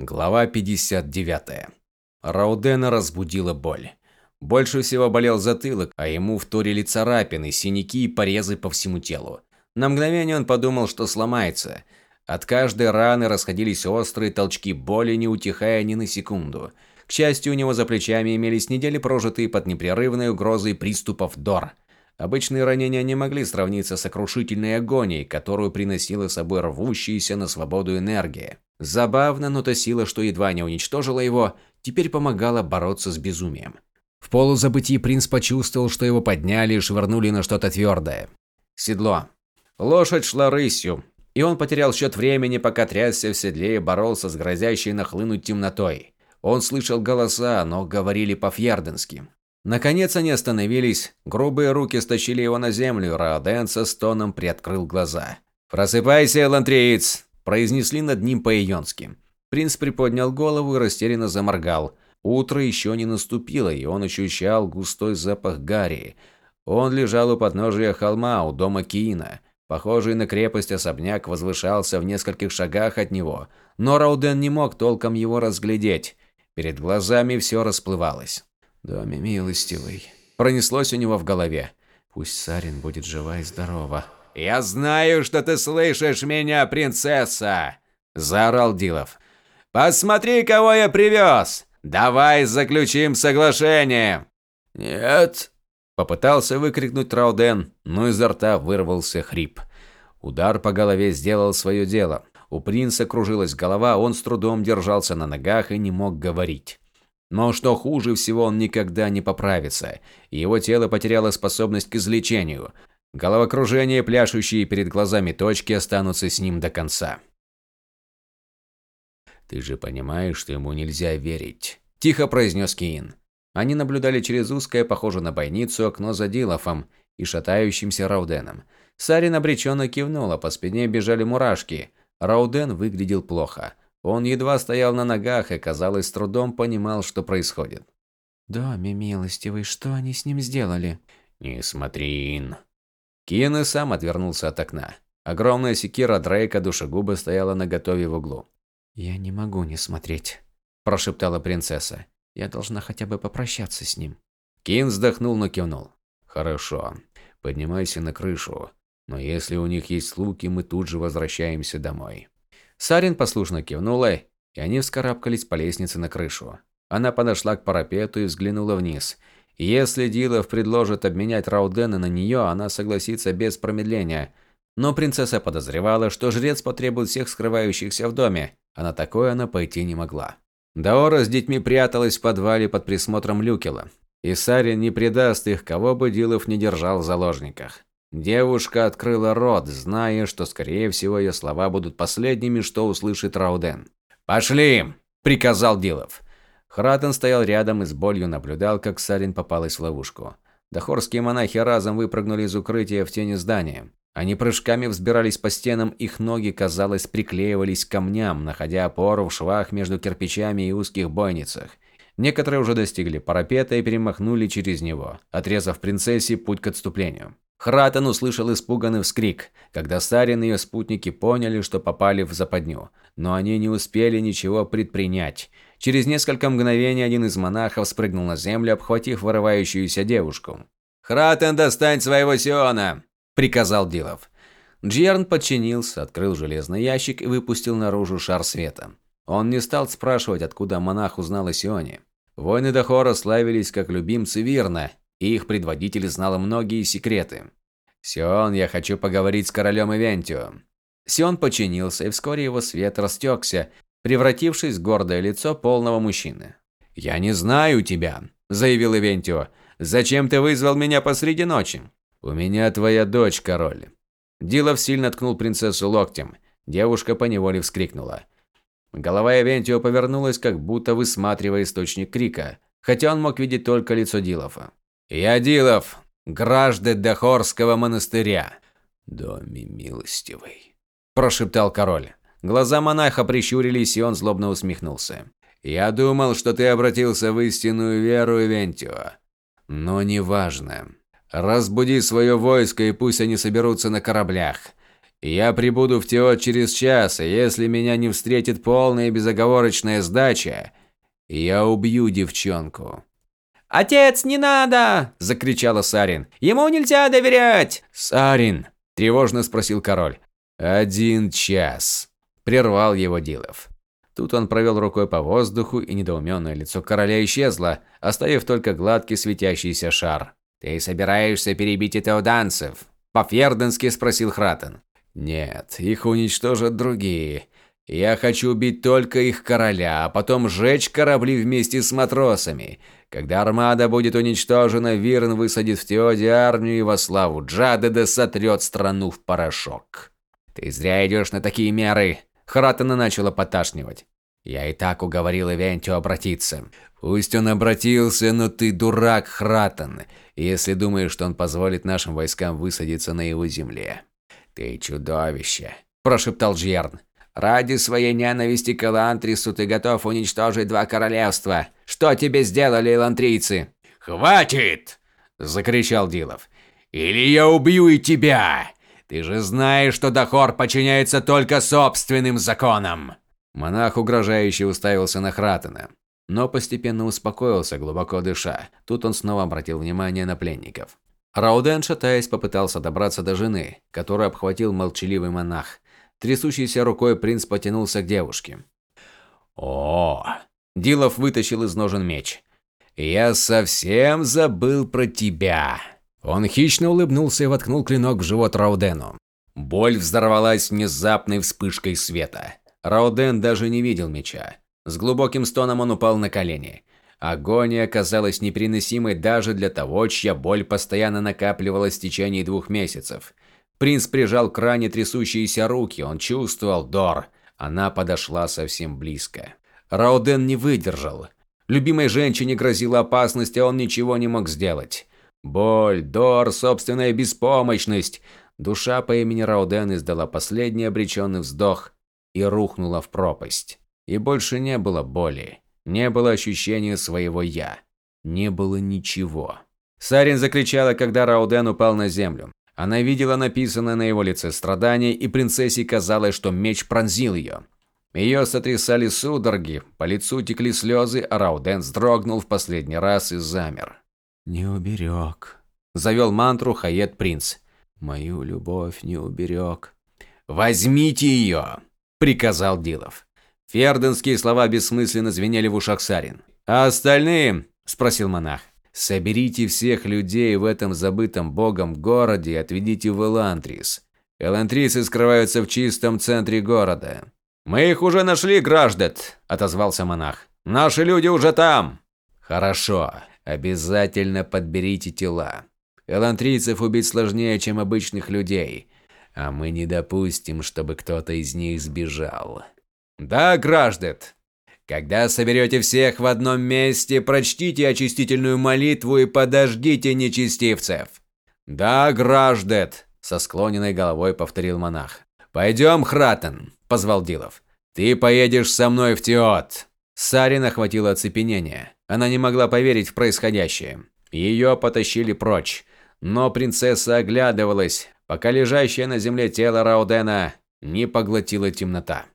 Глава 59. Раудена разбудила боль. Больше всего болел затылок, а ему вторили царапины, синяки и порезы по всему телу. На мгновение он подумал, что сломается. От каждой раны расходились острые толчки боли, не утихая ни на секунду. К счастью, у него за плечами имелись недели, прожитые под непрерывной угрозой приступов дор. Обычные ранения не могли сравниться с сокрушительной агонией, которую приносила собой рвущаяся на свободу энергия. Забавно, но та сила, что едва не уничтожила его, теперь помогала бороться с безумием. В полузабытии принц почувствовал, что его подняли и швырнули на что-то твердое. Седло. Лошадь шла рысью, и он потерял счет времени, пока трясся в седле и боролся с грозящей нахлынуть темнотой. Он слышал голоса, но говорили по-фьерденски. Наконец они остановились, грубые руки стащили его на землю, Раоден со стоном приоткрыл глаза. «Просыпайся, лантриец!» – произнесли над ним по-ионски. Принц приподнял голову и растерянно заморгал. Утро еще не наступило, и он ощущал густой запах гари. Он лежал у подножия холма у дома Киина. Похожий на крепость особняк возвышался в нескольких шагах от него, но Рауден не мог толком его разглядеть. Перед глазами все расплывалось. «Доме милостивый», – пронеслось у него в голове. «Пусть Сарин будет жива и здорова». «Я знаю, что ты слышишь меня, принцесса!» – заорал Дилов. «Посмотри, кого я привез! Давай заключим соглашение!» «Нет!» – попытался выкрикнуть Трауден, но изо рта вырвался хрип. Удар по голове сделал свое дело. У принца кружилась голова, он с трудом держался на ногах и не мог говорить. Но что хуже всего, он никогда не поправится. Его тело потеряло способность к излечению. Головокружение, пляшущие перед глазами точки останутся с ним до конца. «Ты же понимаешь, что ему нельзя верить», – тихо произнес Киин. Они наблюдали через узкое, похоже на бойницу, окно за Дилофом и шатающимся Рауденом. Сарин обреченно кивнула, по спине бежали мурашки. Рауден выглядел плохо. Он едва стоял на ногах и, казалось, с трудом понимал, что происходит. «Доме, милостивый, что они с ним сделали?» «Не смотри, Ин». Киен и сам отвернулся от окна. Огромная секира Дрейка душегуба стояла наготове в углу. «Я не могу не смотреть», – прошептала принцесса. «Я должна хотя бы попрощаться с ним». Кин вздохнул, но кивнул. «Хорошо. Поднимайся на крышу. Но если у них есть луки, мы тут же возвращаемся домой». Сарин послушно кивнула, и они вскарабкались по лестнице на крышу. Она подошла к парапету и взглянула вниз. Если Дилов предложит обменять Раудена на нее, она согласится без промедления. Но принцесса подозревала, что жрец потребует всех скрывающихся в доме, а на такое она пойти не могла. Даора с детьми пряталась в подвале под присмотром Люкела. И Сарин не предаст их, кого бы Дилов не держал в заложниках. Девушка открыла рот, зная, что, скорее всего, ее слова будут последними, что услышит Рауден. «Пошли!» – приказал Дилов. Хратен стоял рядом и с болью наблюдал, как Сарин попалась в ловушку. Дахорские монахи разом выпрыгнули из укрытия в тени здания. Они прыжками взбирались по стенам, их ноги, казалось, приклеивались к камням, находя опору в швах между кирпичами и узких бойницах. Некоторые уже достигли парапета и перемахнули через него, отрезав принцессе путь к отступлению. Хратен услышал испуганный вскрик, когда Сарин и ее спутники поняли, что попали в западню, но они не успели ничего предпринять. Через несколько мгновений один из монахов спрыгнул на землю, обхватив вырывающуюся девушку. «Хратен, достань своего Сиона!» – приказал Дилов. Джерн подчинился, открыл железный ящик и выпустил наружу шар света. Он не стал спрашивать, откуда монах узнал о Сионе. Воины Дахора славились как любимцы Вирна, их предводитель знал многие секреты. «Сион, я хочу поговорить с королем Ивентио». Сион подчинился, и вскоре его свет растекся, превратившись в гордое лицо полного мужчины. «Я не знаю тебя», – заявил Ивентио. «Зачем ты вызвал меня посреди ночи?» «У меня твоя дочь, король». Дилов сильно ткнул принцессу локтем. Девушка поневоле вскрикнула. Голова Ивентио повернулась, как будто высматривая источник крика, хотя он мог видеть только лицо Дилова. «Я Дилов, граждан Дахорского монастыря». «Доме милостивый», – прошептал король. Глаза монаха прищурились, и он злобно усмехнулся. «Я думал, что ты обратился в истинную веру, Ивентио. Но неважно. Разбуди свое войско, и пусть они соберутся на кораблях. Я прибуду в Теот через час, и если меня не встретит полная безоговорочная сдача, я убью девчонку. «Отец, не надо!» – закричала Сарин. «Ему нельзя доверять!» «Сарин!» – тревожно спросил король. «Один час!» – прервал его Дилов. Тут он провел рукой по воздуху, и недоуменное лицо короля исчезло, оставив только гладкий светящийся шар. «Ты собираешься перебить этауданцев?» – по-ферденски спросил Хратен. «Нет, их уничтожат другие. Я хочу убить только их короля, а потом сжечь корабли вместе с матросами. Когда армада будет уничтожена, Вирн высадит в Теоде армию и во славу Джадеда сотрет страну в порошок. Ты зря идешь на такие меры. Хратена начала поташнивать. Я и так уговорил Ивентию обратиться. Пусть он обратился, но ты дурак, Хратен, если думаешь, что он позволит нашим войскам высадиться на его земле. Ты чудовище, прошептал Джерн. Ради своей ненависти к Элантрису ты готов уничтожить два королевства. Что тебе сделали элантрийцы? Хватит! закричал Дилов. Или я убью и тебя. Ты же знаешь, что Дахор подчиняется только собственным законам. Монах угрожающе уставился на Хратена, но постепенно успокоился, глубоко дыша. Тут он снова обратил внимание на пленников. Рауден, шатаясь, попытался добраться до жены, которую обхватил молчаливый монах. Трясущейся рукой принц потянулся к девушке. «О!» Дилов вытащил из ножен меч. «Я совсем забыл про тебя!» Он хищно улыбнулся и воткнул клинок в живот Раудену. Боль взорвалась внезапной вспышкой света. Рауден даже не видел меча. С глубоким стоном он упал на колени. Агония оказалась непереносимой даже для того, чья боль постоянно накапливалась в течение двух месяцев. Принц прижал к ране трясущиеся руки, он чувствовал Дор. Она подошла совсем близко. Рауден не выдержал. Любимой женщине грозила опасность, а он ничего не мог сделать. Боль, Дор, собственная беспомощность. Душа по имени Рауден издала последний обреченный вздох и рухнула в пропасть. И больше не было боли. Не было ощущения своего «я». Не было ничего. Сарин закричала, когда Рауден упал на землю. Она видела написанное на его лице страдание, и принцессе казалось, что меч пронзил ее. Ее сотрясали судороги, по лицу текли слезы, а Рауден вздрогнул в последний раз и замер. «Не уберег», – завел мантру Хает принц. «Мою любовь не уберег». «Возьмите ее!» – приказал Дилов. Ферденские слова бессмысленно звенели в ушах Сарин. «А остальные?» – спросил монах. Соберите всех людей в этом забытом богом городе и отведите в Элантрис. Элантрисы скрываются в чистом центре города. Мы их уже нашли, граждет, отозвался монах. Наши люди уже там. Хорошо. Обязательно подберите тела. Элантрийцев убить сложнее, чем обычных людей, а мы не допустим, чтобы кто-то из них сбежал. Да, граждет. Когда соберете всех в одном месте, прочтите очистительную молитву и подождите нечестивцев. Да, граждет, со склоненной головой повторил монах. Пойдем, Хратен, позвал Дилов. Ты поедешь со мной в Теот. Сарин охватило оцепенение. Она не могла поверить в происходящее. Ее потащили прочь, но принцесса оглядывалась, пока лежащее на земле тело Раудена не поглотила темнота.